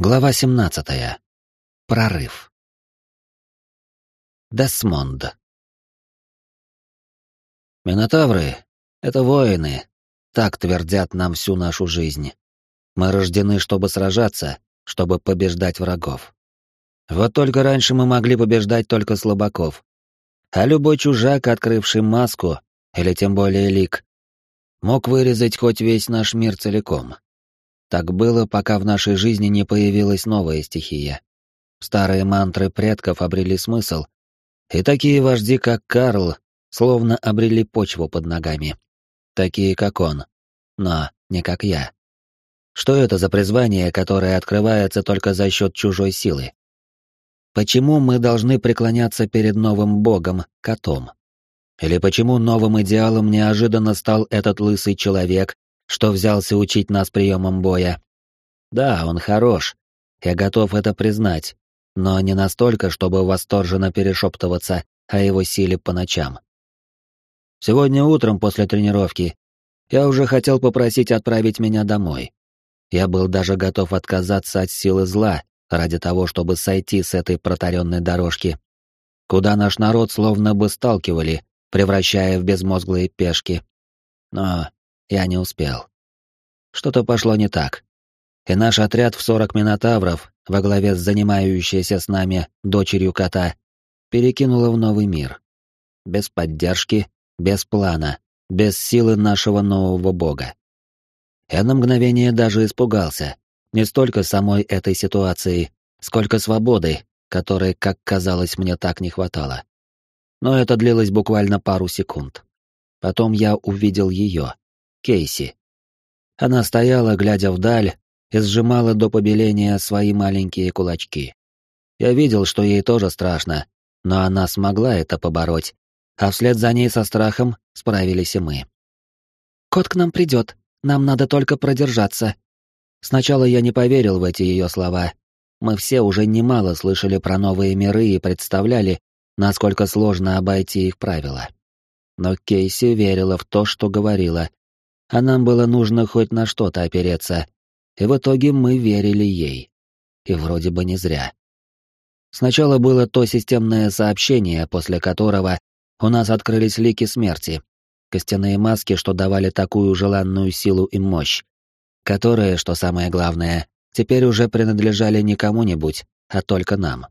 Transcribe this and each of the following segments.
Глава 17. Прорыв. Десмонд. Минотавры — это воины, так твердят нам всю нашу жизнь. Мы рождены, чтобы сражаться, чтобы побеждать врагов. Вот только раньше мы могли побеждать только слабаков. А любой чужак, открывший маску, или тем более лик, мог вырезать хоть весь наш мир целиком. Так было, пока в нашей жизни не появилась новая стихия. Старые мантры предков обрели смысл, и такие вожди, как Карл, словно обрели почву под ногами. Такие, как он, но не как я. Что это за призвание, которое открывается только за счет чужой силы? Почему мы должны преклоняться перед новым богом, котом? Или почему новым идеалом неожиданно стал этот лысый человек, что взялся учить нас приемам боя. Да, он хорош, я готов это признать, но не настолько, чтобы восторженно перешептываться о его силе по ночам. Сегодня утром после тренировки я уже хотел попросить отправить меня домой. Я был даже готов отказаться от силы зла ради того, чтобы сойти с этой протаренной дорожки, куда наш народ словно бы сталкивали, превращая в безмозглые пешки. Но я не успел. Что-то пошло не так. И наш отряд в сорок минотавров, во главе с занимающейся с нами дочерью кота, перекинуло в новый мир. Без поддержки, без плана, без силы нашего нового бога. Я на мгновение даже испугался. Не столько самой этой ситуации, сколько свободы, которой, как казалось, мне так не хватало. Но это длилось буквально пару секунд. Потом я увидел ее, Кейси. Она стояла, глядя вдаль, и сжимала до побеления свои маленькие кулачки. Я видел, что ей тоже страшно, но она смогла это побороть, а вслед за ней со страхом справились и мы. «Кот к нам придет, нам надо только продержаться». Сначала я не поверил в эти ее слова. Мы все уже немало слышали про новые миры и представляли, насколько сложно обойти их правила. Но Кейси верила в то, что говорила, а нам было нужно хоть на что-то опереться, и в итоге мы верили ей. И вроде бы не зря. Сначала было то системное сообщение, после которого у нас открылись лики смерти, костяные маски, что давали такую желанную силу и мощь, которые, что самое главное, теперь уже принадлежали не кому-нибудь, а только нам.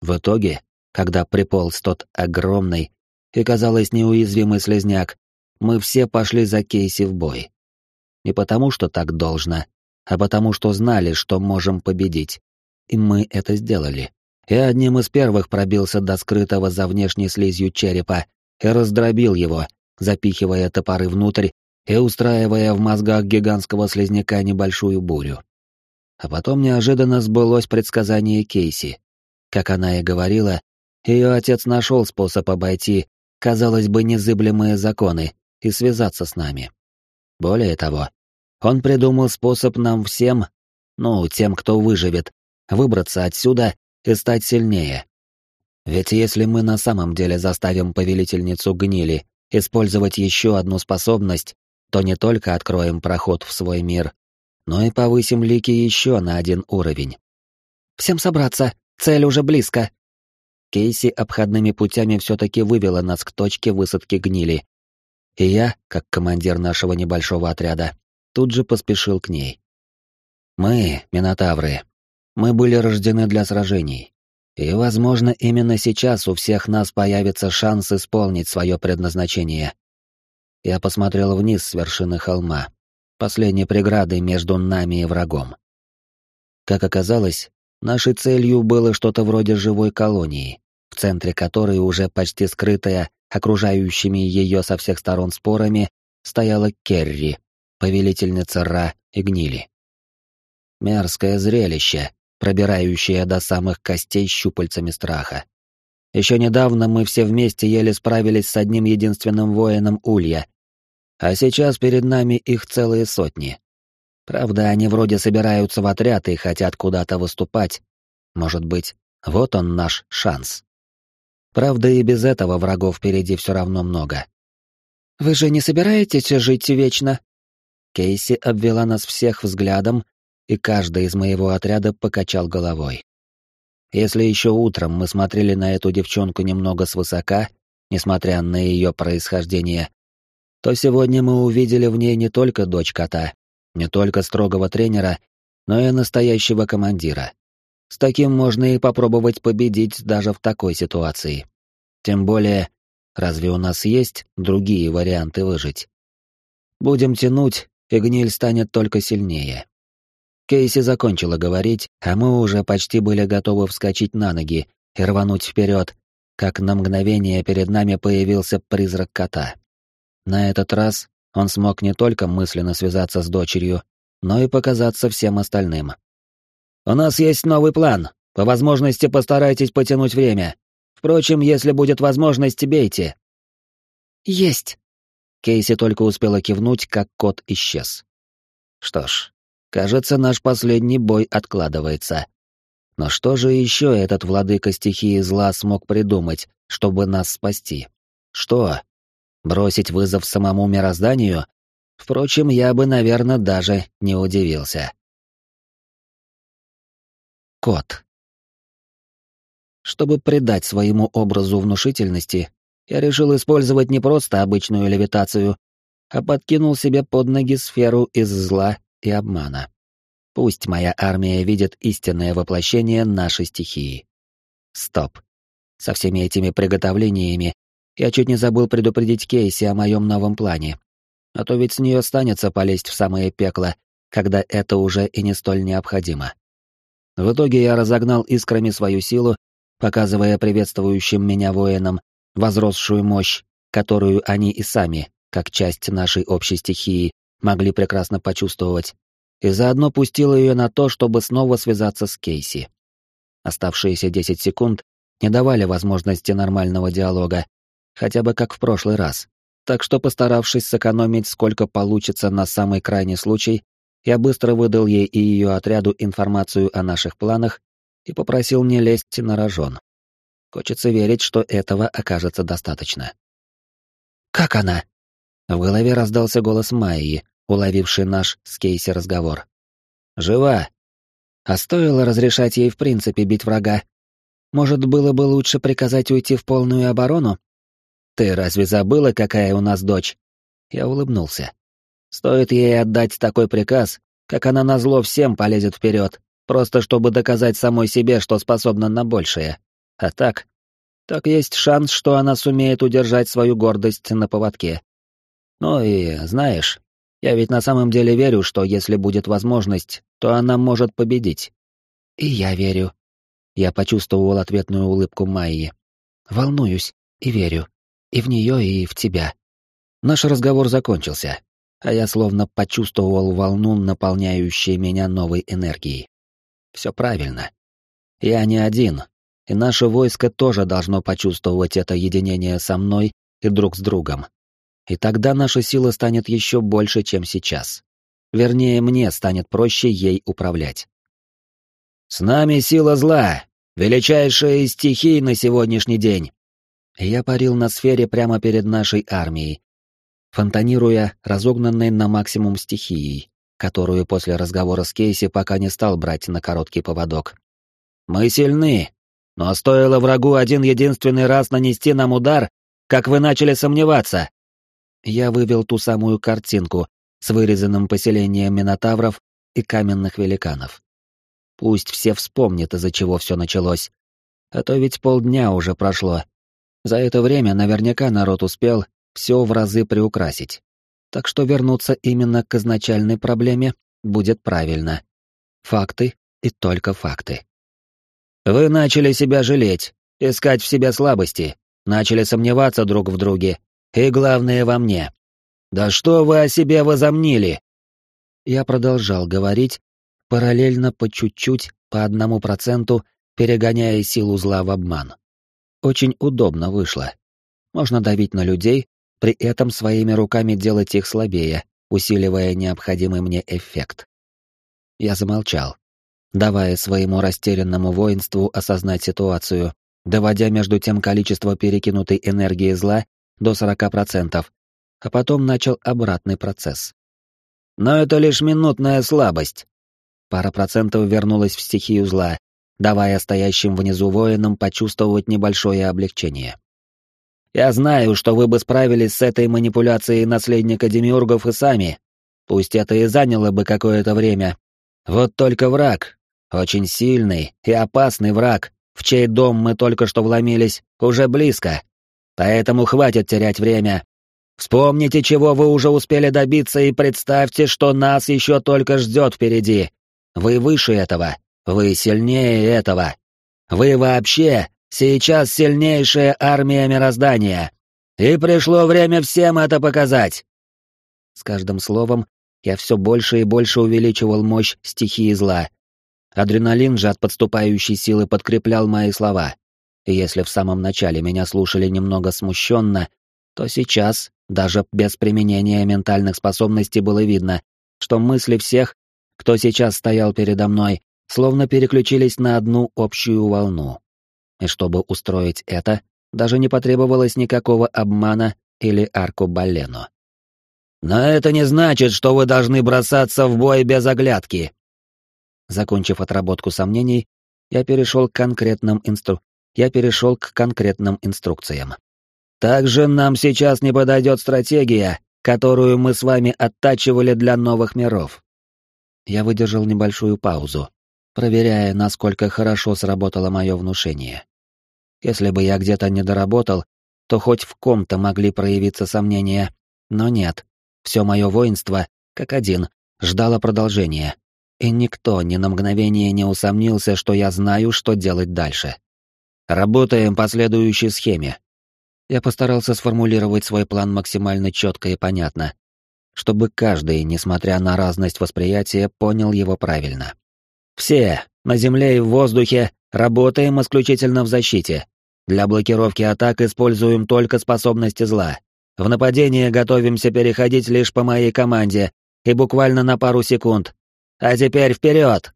В итоге, когда приполз тот огромный и, казалось, неуязвимый слезняк, мы все пошли за Кейси в бой. Не потому, что так должно, а потому, что знали, что можем победить. И мы это сделали. Я одним из первых пробился до скрытого за внешней слизью черепа и раздробил его, запихивая топоры внутрь и устраивая в мозгах гигантского слизняка небольшую бурю. А потом неожиданно сбылось предсказание Кейси. Как она и говорила, ее отец нашел способ обойти, казалось бы, незыблемые законы, и связаться с нами. Более того, он придумал способ нам всем, ну, тем, кто выживет, выбраться отсюда и стать сильнее. Ведь если мы на самом деле заставим повелительницу гнили использовать еще одну способность, то не только откроем проход в свой мир, но и повысим лики еще на один уровень. «Всем собраться, цель уже близко!» Кейси обходными путями все-таки вывела нас к точке высадки гнили, и я, как командир нашего небольшого отряда, тут же поспешил к ней. Мы, Минотавры, мы были рождены для сражений. И, возможно, именно сейчас у всех нас появится шанс исполнить свое предназначение. Я посмотрел вниз с вершины холма, последней преградой между нами и врагом. Как оказалось, нашей целью было что-то вроде живой колонии, в центре которой уже почти скрытая окружающими ее со всех сторон спорами, стояла Керри, повелительница Ра и Гнили. Мерзкое зрелище, пробирающее до самых костей щупальцами страха. Еще недавно мы все вместе еле справились с одним единственным воином Улья, а сейчас перед нами их целые сотни. Правда, они вроде собираются в отряд и хотят куда-то выступать. Может быть, вот он наш шанс. Правда, и без этого врагов впереди все равно много. «Вы же не собираетесь жить вечно?» Кейси обвела нас всех взглядом и каждый из моего отряда покачал головой. Если еще утром мы смотрели на эту девчонку немного свысока, несмотря на ее происхождение, то сегодня мы увидели в ней не только дочь кота, не только строгого тренера, но и настоящего командира. С таким можно и попробовать победить даже в такой ситуации. Тем более, разве у нас есть другие варианты выжить? Будем тянуть, и гниль станет только сильнее. Кейси закончила говорить, а мы уже почти были готовы вскочить на ноги и рвануть вперед, как на мгновение перед нами появился призрак кота. На этот раз он смог не только мысленно связаться с дочерью, но и показаться всем остальным. «У нас есть новый план. По возможности постарайтесь потянуть время. Впрочем, если будет возможность, бейте». «Есть!» Кейси только успела кивнуть, как кот исчез. Что ж, кажется, наш последний бой откладывается. Но что же еще этот владыка стихии зла смог придумать, чтобы нас спасти? Что? Бросить вызов самому мирозданию? Впрочем, я бы, наверное, даже не удивился. Кот. Чтобы придать своему образу внушительности, я решил использовать не просто обычную левитацию, а подкинул себе под ноги сферу из зла и обмана. Пусть моя армия видит истинное воплощение нашей стихии. Стоп. Со всеми этими приготовлениями я чуть не забыл предупредить Кейси о моем новом плане. А то ведь с нее станется полезть в самое пекло, когда это уже и не столь необходимо. В итоге я разогнал искрами свою силу, показывая приветствующим меня воинам возросшую мощь, которую они и сами, как часть нашей общей стихии, могли прекрасно почувствовать, и заодно пустил ее на то, чтобы снова связаться с Кейси. Оставшиеся 10 секунд не давали возможности нормального диалога, хотя бы как в прошлый раз. Так что, постаравшись сэкономить, сколько получится на самый крайний случай, я быстро выдал ей и ее отряду информацию о наших планах и попросил не лезть на рожон. Хочется верить, что этого окажется достаточно. «Как она?» В голове раздался голос Майи, уловивший наш с Кейси разговор. «Жива!» А стоило разрешать ей в принципе бить врага. Может, было бы лучше приказать уйти в полную оборону? Ты разве забыла, какая у нас дочь? Я улыбнулся. Стоит ей отдать такой приказ, как она назло всем полезет вперед, просто чтобы доказать самой себе, что способна на большее. А так, так есть шанс, что она сумеет удержать свою гордость на поводке. Ну и, знаешь, я ведь на самом деле верю, что если будет возможность, то она может победить. И я верю. Я почувствовал ответную улыбку Майи. Волнуюсь и верю. И в нее, и в тебя. Наш разговор закончился, а я словно почувствовал волну, наполняющую меня новой энергией. Все правильно. Я не один, и наше войско тоже должно почувствовать это единение со мной и друг с другом и тогда наша сила станет еще больше, чем сейчас. Вернее, мне станет проще ей управлять. «С нами сила зла, величайшая из стихий на сегодняшний день!» Я парил на сфере прямо перед нашей армией, фонтанируя разогнанной на максимум стихией, которую после разговора с Кейси пока не стал брать на короткий поводок. «Мы сильны, но стоило врагу один единственный раз нанести нам удар, как вы начали сомневаться я вывел ту самую картинку с вырезанным поселением минотавров и каменных великанов. Пусть все вспомнят, из-за чего все началось. А то ведь полдня уже прошло. За это время наверняка народ успел все в разы приукрасить. Так что вернуться именно к изначальной проблеме будет правильно. Факты и только факты. Вы начали себя жалеть, искать в себе слабости, начали сомневаться друг в друге, и главное во мне. Да что вы о себе возомнили? Я продолжал говорить, параллельно по чуть-чуть, по одному проценту, перегоняя силу зла в обман. Очень удобно вышло. Можно давить на людей, при этом своими руками делать их слабее, усиливая необходимый мне эффект. Я замолчал, давая своему растерянному воинству осознать ситуацию, доводя между тем количество перекинутой энергии зла до 40%, а потом начал обратный процесс. Но это лишь минутная слабость. Пара процентов вернулась в стихию зла, давая стоящим внизу воинам почувствовать небольшое облегчение. «Я знаю, что вы бы справились с этой манипуляцией наследника демиургов и сами. Пусть это и заняло бы какое-то время. Вот только враг, очень сильный и опасный враг, в чей дом мы только что вломились, уже близко. Поэтому хватит терять время. Вспомните, чего вы уже успели добиться, и представьте, что нас еще только ждет впереди. Вы выше этого, вы сильнее этого. Вы вообще сейчас сильнейшая армия мироздания. И пришло время всем это показать. С каждым словом я все больше и больше увеличивал мощь стихии зла. Адреналин же от подступающей силы подкреплял мои слова. И если в самом начале меня слушали немного смущенно, то сейчас, даже без применения ментальных способностей, было видно, что мысли всех, кто сейчас стоял передо мной, словно переключились на одну общую волну. И чтобы устроить это, даже не потребовалось никакого обмана или аркубалено. «Но это не значит, что вы должны бросаться в бой без оглядки!» Закончив отработку сомнений, я перешел к конкретным инстру... я перешел к конкретным инструкциям. Также нам сейчас не подойдет стратегия, которую мы с вами оттачивали для новых миров. Я выдержал небольшую паузу, проверяя, насколько хорошо сработало мое внушение. Если бы я где-то не доработал, то хоть в ком-то могли проявиться сомнения, но нет. Все мое воинство, как один, ждало продолжения. И никто ни на мгновение не усомнился, что я знаю, что делать дальше. Работаем по следующей схеме. Я постарался сформулировать свой план максимально четко и понятно, чтобы каждый, несмотря на разность восприятия, понял его правильно. Все, на земле и в воздухе, работаем исключительно в защите. Для блокировки атак используем только способности зла. В нападение готовимся переходить лишь по моей команде и буквально на пару секунд. А теперь вперед!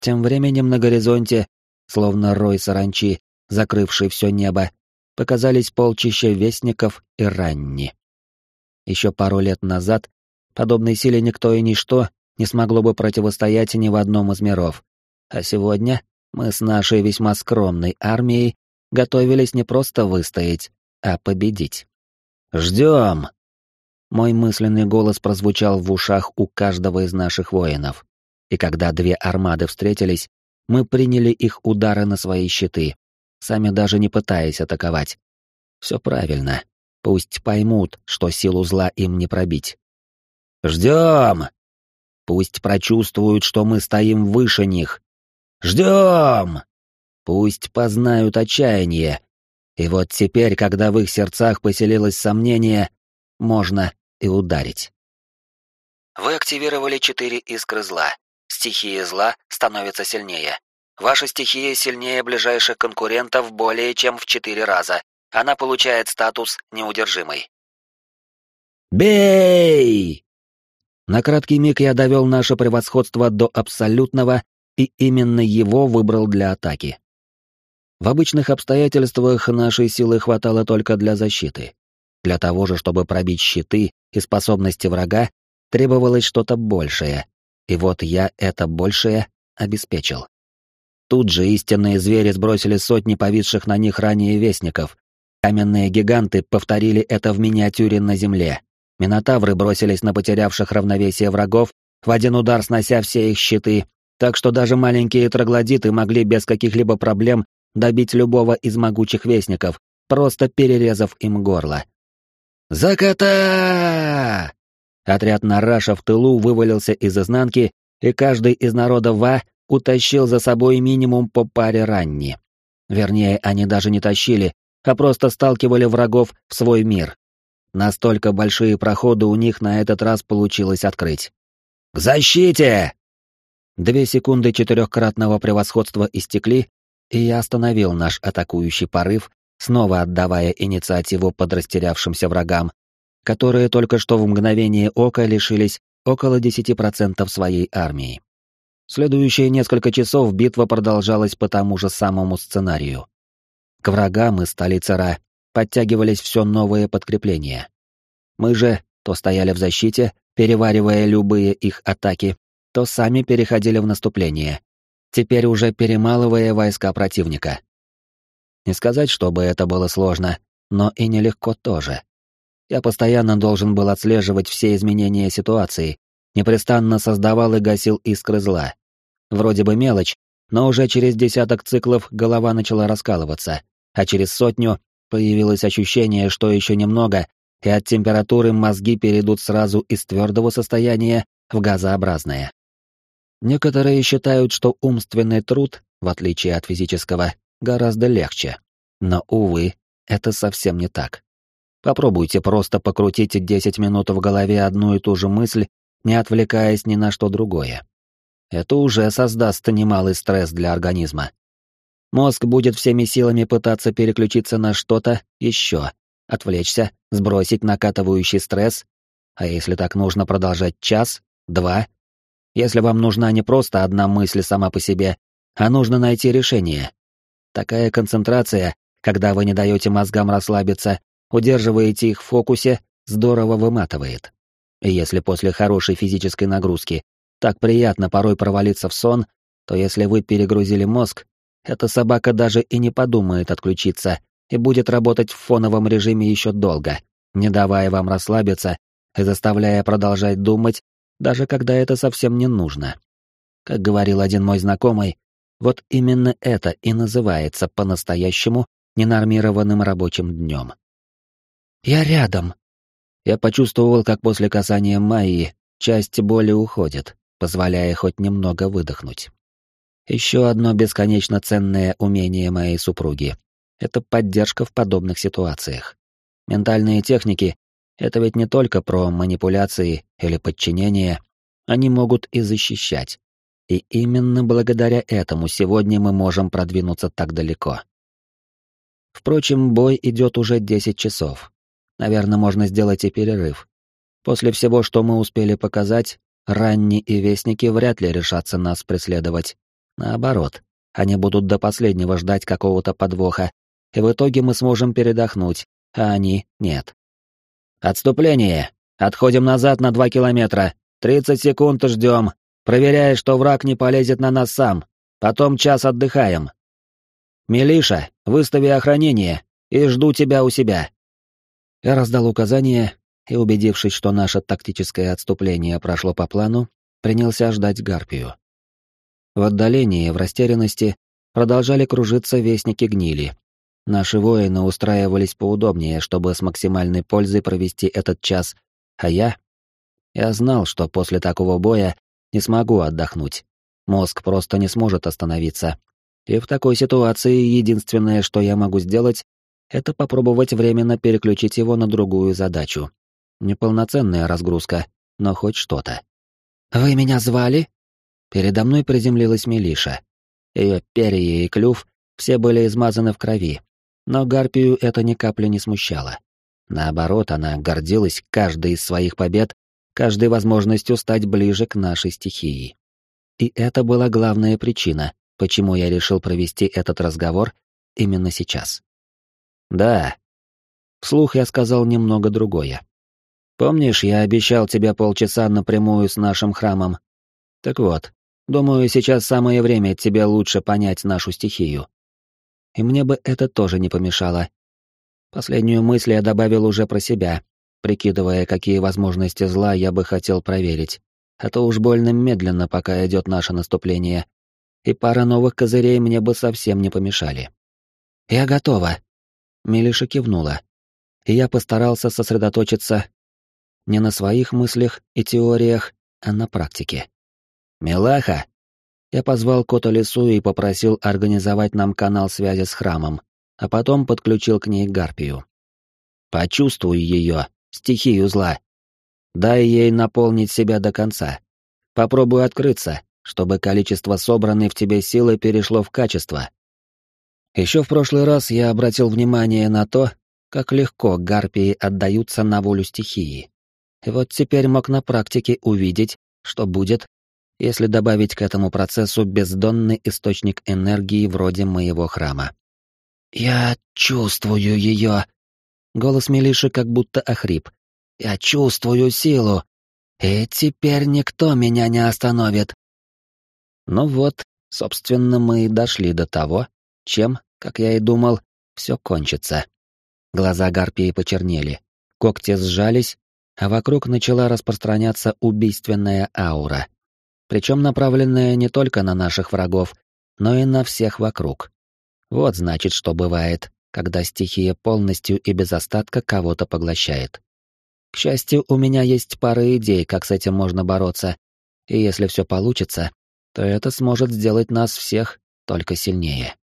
Тем временем на горизонте, словно рой саранчи, закрывший все небо, показались полчища вестников и ранни. Еще пару лет назад подобной силе никто и ничто не смогло бы противостоять ни в одном из миров. А сегодня мы с нашей весьма скромной армией готовились не просто выстоять, а победить. «Ждем!» Мой мысленный голос прозвучал в ушах у каждого из наших воинов. И когда две армады встретились, мы приняли их удары на свои щиты, сами даже не пытаясь атаковать. Все правильно. Пусть поймут, что силу зла им не пробить. «Ждем!» Пусть прочувствуют, что мы стоим выше них. «Ждем!» Пусть познают отчаяние. И вот теперь, когда в их сердцах поселилось сомнение, можно и ударить. Вы активировали четыре искры зла. Стихия зла становится сильнее. Ваша стихия сильнее ближайших конкурентов более чем в четыре раза. Она получает статус неудержимый. «Бей!» На краткий миг я довел наше превосходство до абсолютного, и именно его выбрал для атаки. В обычных обстоятельствах нашей силы хватало только для защиты. Для того же, чтобы пробить щиты и способности врага, требовалось что-то большее. И вот я это большее обеспечил. Тут же истинные звери сбросили сотни повисших на них ранее вестников. Каменные гиганты повторили это в миниатюре на земле. Минотавры бросились на потерявших равновесие врагов, в один удар снося все их щиты, так что даже маленькие троглодиты могли без каких-либо проблем добить любого из могучих вестников, просто перерезав им горло. «Заката!» Отряд Нараша в тылу вывалился из изнанки, и каждый из народа Ва утащил за собой минимум по паре ранни. Вернее, они даже не тащили, а просто сталкивали врагов в свой мир. Настолько большие проходы у них на этот раз получилось открыть. «К защите!» Две секунды четырехкратного превосходства истекли, и я остановил наш атакующий порыв, снова отдавая инициативу подрастерявшимся врагам, которые только что в мгновение ока лишились около 10% своей армии. Следующие несколько часов битва продолжалась по тому же самому сценарию. К врагам из столицы Ра подтягивались все новые подкрепления. Мы же то стояли в защите, переваривая любые их атаки, то сами переходили в наступление, теперь уже перемалывая войска противника. Не сказать, чтобы это было сложно, но и нелегко тоже. Я постоянно должен был отслеживать все изменения ситуации, непрестанно создавал и гасил искры зла. Вроде бы мелочь, но уже через десяток циклов голова начала раскалываться, а через сотню появилось ощущение, что еще немного, и от температуры мозги перейдут сразу из твердого состояния в газообразное. Некоторые считают, что умственный труд, в отличие от физического, гораздо легче. Но, увы, это совсем не так. Попробуйте просто покрутить 10 минут в голове одну и ту же мысль, не отвлекаясь ни на что другое. Это уже создаст немалый стресс для организма. Мозг будет всеми силами пытаться переключиться на что-то еще, отвлечься, сбросить накатывающий стресс, а если так нужно продолжать час, два, если вам нужна не просто одна мысль сама по себе, а нужно найти решение. Такая концентрация, когда вы не даете мозгам расслабиться, удерживаете их в фокусе, здорово выматывает. И если после хорошей физической нагрузки так приятно порой провалиться в сон, то если вы перегрузили мозг, эта собака даже и не подумает отключиться и будет работать в фоновом режиме еще долго, не давая вам расслабиться и заставляя продолжать думать даже когда это совсем не нужно. Как говорил один мой знакомый, вот именно это и называется по-настоящему ненормированным рабочим днем. «Я рядом». Я почувствовал, как после касания Майи часть боли уходит, позволяя хоть немного выдохнуть. Еще одно бесконечно ценное умение моей супруги — это поддержка в подобных ситуациях. Ментальные техники это ведь не только про манипуляции или подчинение, они могут и защищать. И именно благодаря этому сегодня мы можем продвинуться так далеко. Впрочем, бой идет уже 10 часов. Наверное, можно сделать и перерыв. После всего, что мы успели показать, ранние и вестники вряд ли решатся нас преследовать. Наоборот, они будут до последнего ждать какого-то подвоха, и в итоге мы сможем передохнуть, а они — нет. «Отступление! Отходим назад на два километра. Тридцать секунд ждем, проверяя, что враг не полезет на нас сам. Потом час отдыхаем. Милиша, выстави охранение и жду тебя у себя». Я раздал указания и, убедившись, что наше тактическое отступление прошло по плану, принялся ждать Гарпию. В отдалении, в растерянности, продолжали кружиться вестники гнили, Наши воины устраивались поудобнее, чтобы с максимальной пользой провести этот час, а я... Я знал, что после такого боя не смогу отдохнуть. Мозг просто не сможет остановиться. И в такой ситуации единственное, что я могу сделать, это попробовать временно переключить его на другую задачу. Неполноценная разгрузка, но хоть что-то. «Вы меня звали?» Передо мной приземлилась Милиша. Ее перья и клюв все были измазаны в крови, но Гарпию это ни капли не смущало. Наоборот, она гордилась каждой из своих побед, каждой возможностью стать ближе к нашей стихии. И это была главная причина, почему я решил провести этот разговор именно сейчас. Да. Вслух я сказал немного другое. Помнишь, я обещал тебе полчаса напрямую с нашим храмом? Так вот, думаю, сейчас самое время тебе лучше понять нашу стихию и мне бы это тоже не помешало. Последнюю мысль я добавил уже про себя, прикидывая, какие возможности зла я бы хотел проверить. А то уж больно медленно, пока идет наше наступление. И пара новых козырей мне бы совсем не помешали. «Я готова», — Милиша кивнула. И я постарался сосредоточиться не на своих мыслях и теориях, а на практике. «Милаха!» Я позвал Кота Лису и попросил организовать нам канал связи с храмом, а потом подключил к ней Гарпию. Почувствуй ее, стихию зла. Дай ей наполнить себя до конца. Попробуй открыться, чтобы количество собранной в тебе силы перешло в качество. Еще в прошлый раз я обратил внимание на то, как легко гарпии отдаются на волю стихии. И вот теперь мог на практике увидеть, что будет, если добавить к этому процессу бездонный источник энергии вроде моего храма. «Я чувствую ее!» Голос Милиши как будто охрип. «Я чувствую силу! И теперь никто меня не остановит. Ну вот, собственно, мы и дошли до того, чем, как я и думал, все кончится. Глаза гарпии почернели, когти сжались, а вокруг начала распространяться убийственная аура. Причем направленная не только на наших врагов, но и на всех вокруг. Вот значит, что бывает, когда стихия полностью и без остатка кого-то поглощает. К счастью, у меня есть пара идей, как с этим можно бороться, и если все получится, то это сможет сделать нас всех только сильнее.